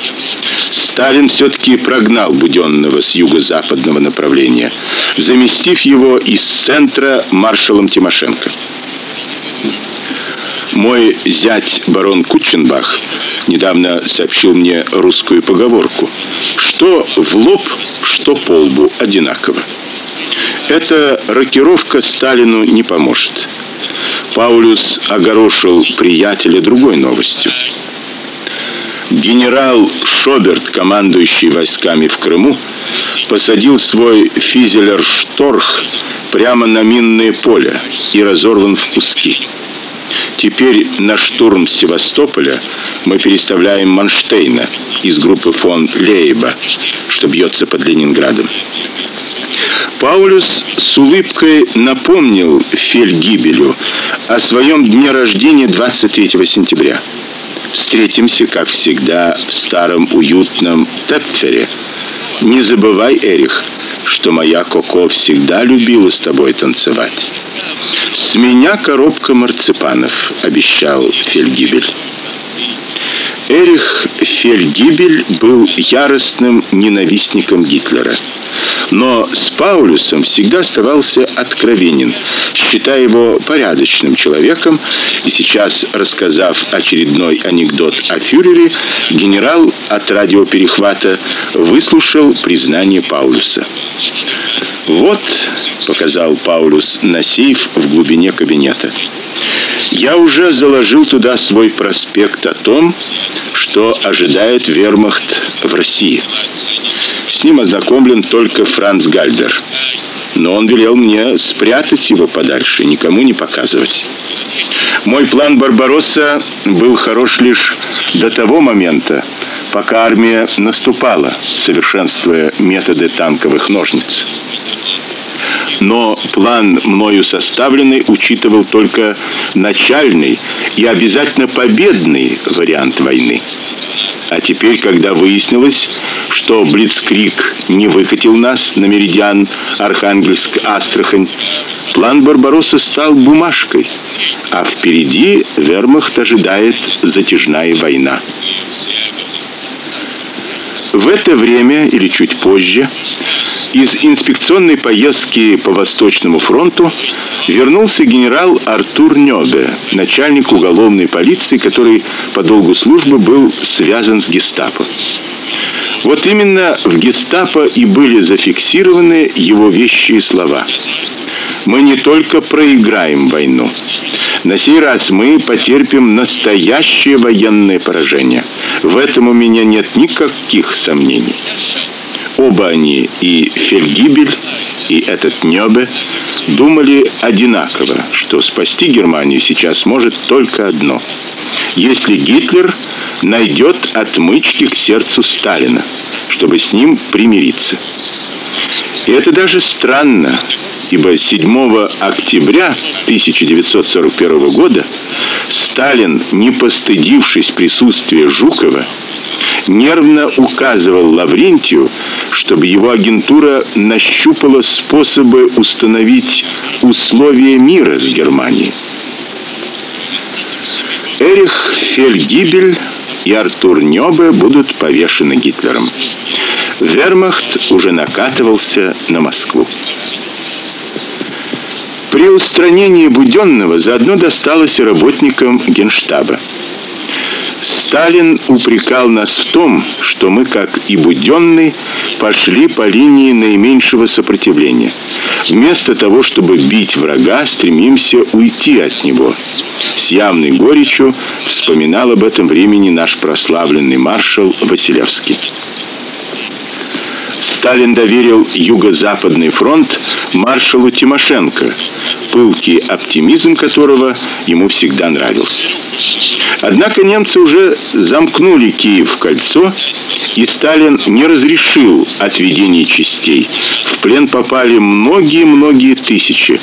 Сталин все таки прогнал Будённого с юго-западного направления, заместив его из центра маршалом Тимошенко. Мой зять барон Кученбах недавно сообщил мне русскую поговорку: что в лоб, что по лбу одинаково. Эта рокировка Сталину не поможет. Паулюс огорошил приятеля другой новостью. Генерал Шоберт, командующий войсками в Крыму, посадил свой физелер Шторх прямо на минное поле и разорван в куски. Теперь на штурм Севастополя мы переставляем Манштейна из группы фон Лейба, что бьется под Ленинградом. Паулюс с улыбкой напомнил Фельгибелю о своем дне рождения 23 сентября. Встретимся, как всегда, в старом уютном Тепфере. Не забывай, Эрих, что моя Коко всегда любила с тобой танцевать. С меня коробка марципанов, обещал Фельгибель. Эрих Фельгибель был яростным ненавистником Гитлера. Но с Паулюсом всегда оставался откровенен, считая его порядочным человеком, и сейчас, рассказав очередной анекдот о фюрере, генерал от радиоперехвата выслушал признание Паулюса. Вот, показал Паулюс на сейф в глубине кабинета. Я уже заложил туда свой проспект о том, что ожидает Вермахт в России. С ним ознакомлен только Франц Гальдер. Но он велел мне спрятать его подальше, никому не показывать. Мой план Барбаросса был хорош лишь до того момента, пока армия наступала, совершенствуя методы танковых ножниц. Но план мною составленный учитывал только начальный и обязательно победный вариант войны. А теперь, когда выяснилось, что Блицкриг не выкатил нас на меридиан Архангельск-Астрахань, план Барбаросса стал бумажкой, а впереди Вермахт ожидает затяжная война. В это время или чуть позже из инспекционной поездки по Восточному фронту вернулся генерал Артур Нёбе, начальник уголовной полиции, который по долгу службы был связан с Гестапо. Вот именно в Гестапо и были зафиксированы его вещи и слова. Мы не только проиграем войну, на сей раз мы потерпим настоящее военное поражение. В этом у меня нет никаких сомнений. Оба они, и Фельгибель, и этот Нёбе, думали одинаково, что спасти Германию сейчас может только одно. Если Гитлер найдет отмычки к сердцу Сталина, чтобы с ним примириться. И это даже странно, ибо 7 октября 1941 года Сталин, не постыдившись присутствия Жукова, нервно указывал Лаврентию, чтобы его агентура нащупала способы установить условия мира с Германией. Эрих Фельгибель и Артур Нёбе будут повешены Гитлером. Вермахт уже накатывался на Москву. При устранении Будённого заодно досталось и работникам Генштаба. Сталин упрекал нас в том, что мы, как и Будённый, пошли по линии наименьшего сопротивления. Вместо того, чтобы бить врага, стремимся уйти от него. С явной горечью вспоминал об этом времени наш прославленный маршал Василевский. Сталин доверил Юго-Западный фронт маршалу Тимошенко, пылкий оптимизм которого ему всегда нравился. Однако немцы уже замкнули Киев в кольцо, и Сталин не разрешил отведение частей. В плен попали многие-многие тысячи.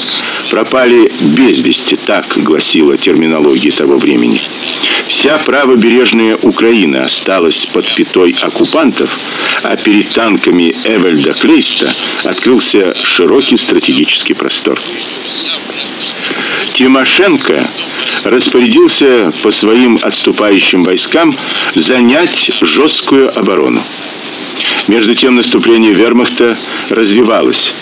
Пропали без вести, так гласила терминология того времени. Вся правобережная Украина осталась под пятой оккупантов, а перед танками Эвельда Клейста открылся широкий стратегический простор. Тимошенко распорядился по своим отступающим войскам занять жесткую оборону. Между тем наступление Вермахта развивалось.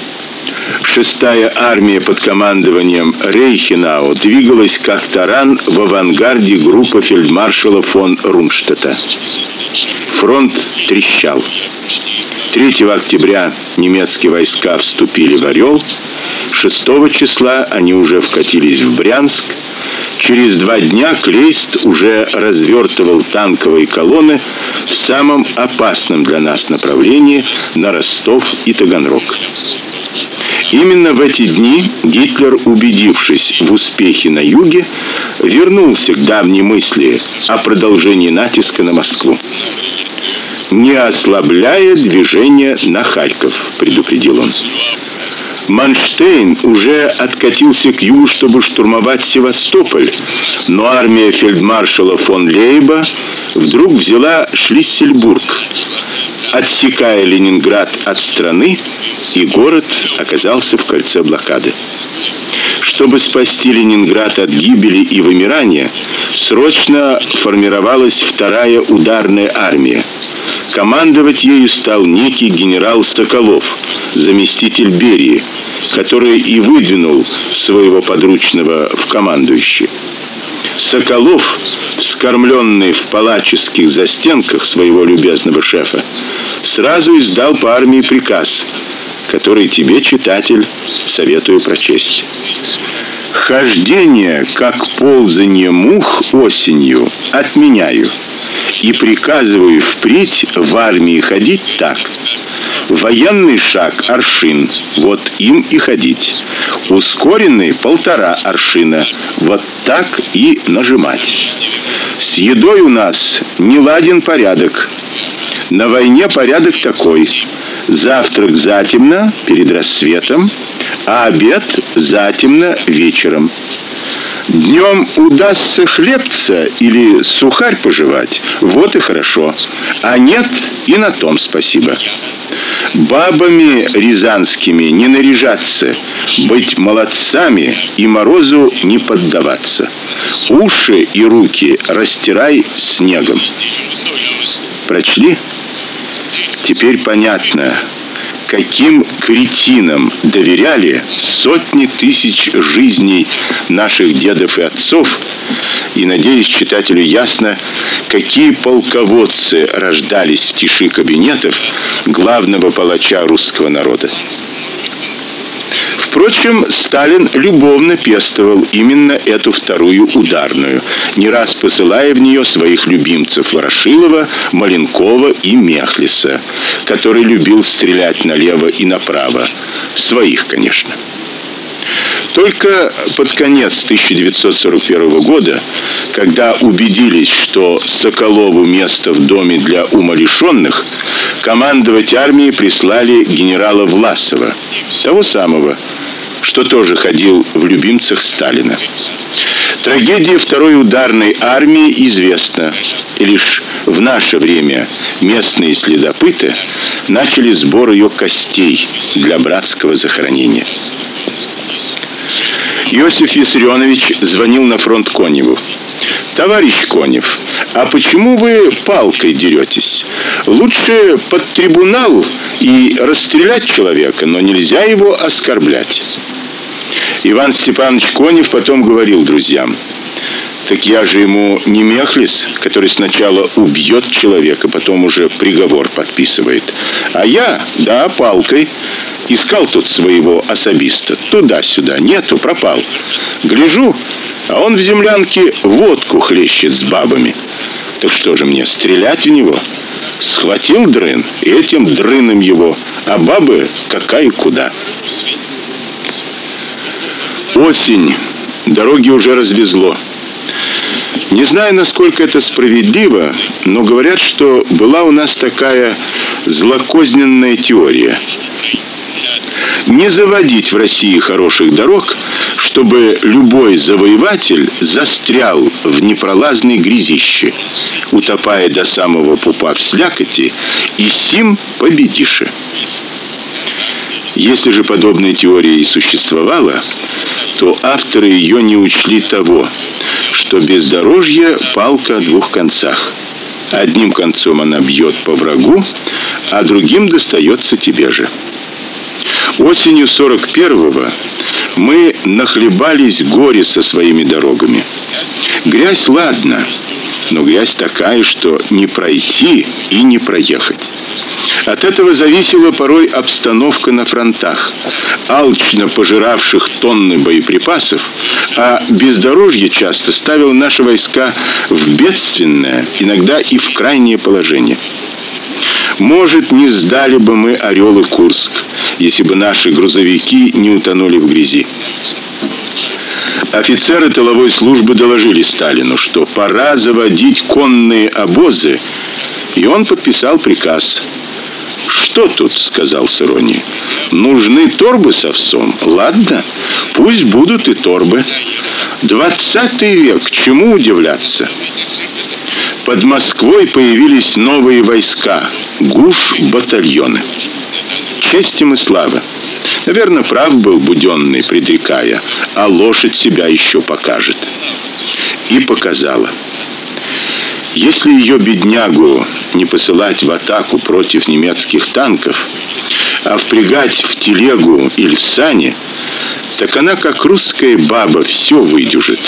Шестая армия под командованием Рейхенау двигалась как таран в авангарде группы фельдмаршала фон Рунштадта. Фронт трещал. 3 октября немецкие войска вступили в Орел, 6 числа они уже вкатились в Брянск. Через два дня Клейст уже развертывал танковые колонны в самом опасном для нас направлении на Ростов и Таганрог. Именно в эти дни Гитлер, убедившись в успехе на юге, вернулся к давней мысли о продолжении натиска на Москву. Не ослабляя движение на Харьков, предупредил он. Манштейн уже откатился к югу, чтобы штурмовать Севастополь, но армия фельдмаршала фон Лейба вдруг взяла Шлиссельбург, отсекая Ленинград от страны, и город оказался в кольце блокады. Чтобы спасти Ленинград от гибели и вымирания, срочно формировалась вторая ударная армия. Командовать ею стал некий генерал Соколов, заместитель Берии, который и выдвинул своего подручного в командующие. Соколов, скормленный в палаческих застенках своего любезного шефа, сразу издал по армии приказ, который тебе, читатель, советую прочесть. Хождение, как ползание мух осенью, отменяю и приказываю впредь в армии ходить так. Военный шаг аршин, вот им и ходить. Ускоренный полтора аршина, вот так и нажимать. С едой у нас не ладен порядок. На войне порядок такой: завтрак затемно перед рассветом, а обед затемно вечером. Днем удастся хлебца или сухарь пожевать, вот и хорошо. А нет, и на том спасибо. Бабами рязанскими не наряжаться, быть молодцами и морозу не поддаваться. Уши и руки растирай снегом. Прочли? Теперь понятно, каким кретинам доверяли сотни тысяч жизней наших дедов и отцов, и надеюсь, читателю ясно, какие полководцы рождались в тиши кабинетов главного палача русского народа. Впрочем, Сталин любовно пестовал именно эту вторую ударную, не раз посылая в нее своих любимцев Ворошилова, Маленкова и Мехлиса, который любил стрелять налево и направо, своих, конечно. Только под конец 1941 года, когда убедились, что Соколову место в доме для умалишенных, командовать армией прислали генерала Власова, того самого, что тоже ходил в любимцах Сталина. Трагедия второй ударной армии известна, и лишь в наше время местные следопыты начали сбор ее костей для братского захоронения. Иосиф Виссарионович звонил на фронт Коневу. Товарищ Конев, а почему вы палкой деретесь? Лучше под трибунал и расстрелять человека, но нельзя его оскорблять. Иван Степанович Конев потом говорил друзьям: так я же ему не Мехлис, который сначала убьет человека, потом уже приговор подписывает. А я, да, палкой искал тут своего особиста. Туда-сюда, нету, пропал. Гляжу, а он в землянке водку хлещет с бабами. Так что же мне стрелять в него? Схватил дрын, и этим дрыном его, а бабы какая куда. Осень. Дороги уже развезло. Не знаю, насколько это справедливо, но говорят, что была у нас такая злокозненная теория. Не заводить в России хороших дорог, чтобы любой завоеватель застрял в непролазной грязище, утопая до самого пупа в слякоти, и сим победише. Если же подобная теория и существовала, то авторы ее не учли того, что бездорожье палка о двух концах. Одним концом она бьет по врагу, а другим достается тебе же. Осенью 41-го мы нахлебались горе со своими дорогами. Грязь ладно, но грязь такая, что не пройти и не проехать. От этого зависела порой обстановка на фронтах, алчно пожиравших тонны боеприпасов, а бездорожье часто ставило наши войска в бедственное, иногда и в крайнее положение. Может, не сдали бы мы Орел и Курск, если бы наши грузовики не утонули в грязи. Офицеры тыловой службы доложили Сталину, что пора заводить конные обозы, и он подписал приказ. Что тут, сказал Сырони. Нужны торбы с овсом. Ладно, пусть будут и торбы. Двадцатый век, чему удивляться? Под Москвой появились новые войска, гуш-батальоны. Честь им и слава. Наверное, прав был Буденный, предрекая, а лошадь себя еще покажет. И показала. Если ее беднягу не посылать в атаку против немецких танков, а впрягать в телегу или в сани, так она как русская баба все выдержит.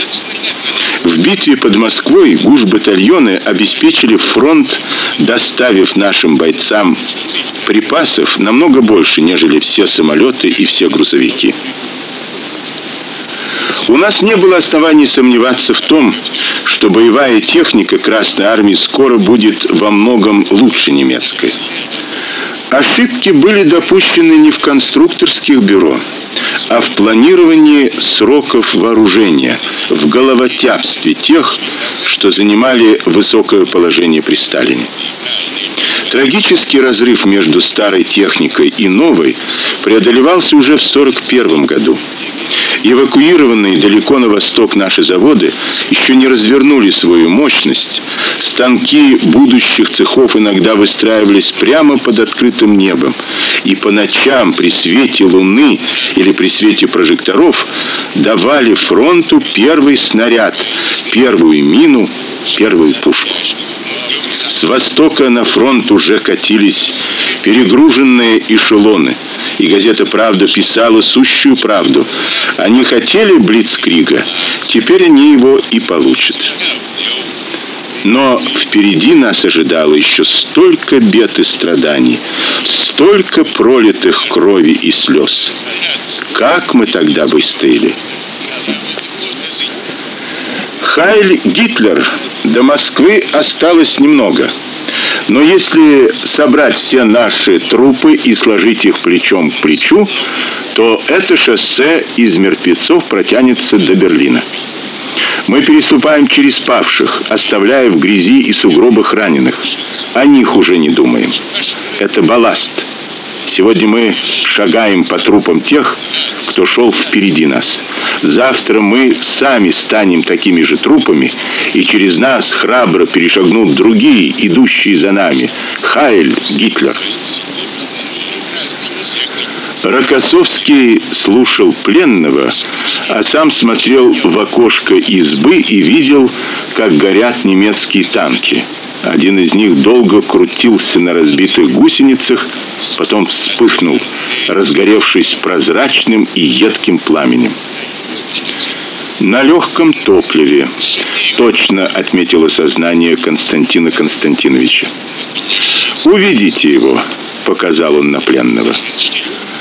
В битве под Москвой гуш-батальоны обеспечили фронт, доставив нашим бойцам припасов намного больше, нежели все самолеты и все грузовики. У нас не было оснований сомневаться в том, что боевая техника Красной армии скоро будет во многом лучше немецкой. Ошибки были допущены не в конструкторских бюро, а в планировании сроков вооружения, в головотяпстве тех, что занимали высокое положение при Сталине. Трагический разрыв между старой техникой и новой преодолевался уже в 41 году. Эвакуированные далеко на восток наши заводы еще не развернули свою мощность. Станки будущих цехов иногда выстраивались прямо под открытым небом, и по ночам при свете луны или при свете прожекторов давали фронту первый снаряд, первую мину, первую пушку. С востока на фронт уже катились перегруженные эшелоны и газета Правда писала сущую правду. Они хотели блицкрига, теперь они его и получат. Но впереди нас ожидало еще столько бед и страданий, столько пролитых крови и слез. Как мы тогда выстояли? Хайль Гитлер до Москвы осталось немного. Но если собрать все наши трупы и сложить их плечом к плечу, то это шоссе из мертвецов протянется до Берлина. Мы переступаем через павших, оставляя в грязи и сугробах раненых. О них уже не думаем. Это балласт. Сегодня мы шагаем по трупам тех, кто шел впереди нас. Завтра мы сами станем такими же трупами, и через нас храбро перешагнут другие, идущие за нами. Хайль Гитлер. Рокоссовский слушал пленного, а сам смотрел в окошко избы и видел, как горят немецкие танки. Один из них долго крутился на разбитых гусеницах, потом вспыхнул, разгоревшись прозрачным и едким пламенем. На легком топливе, точно отметило сознание Константина Константиновича. Уведите его, показал он на пленного.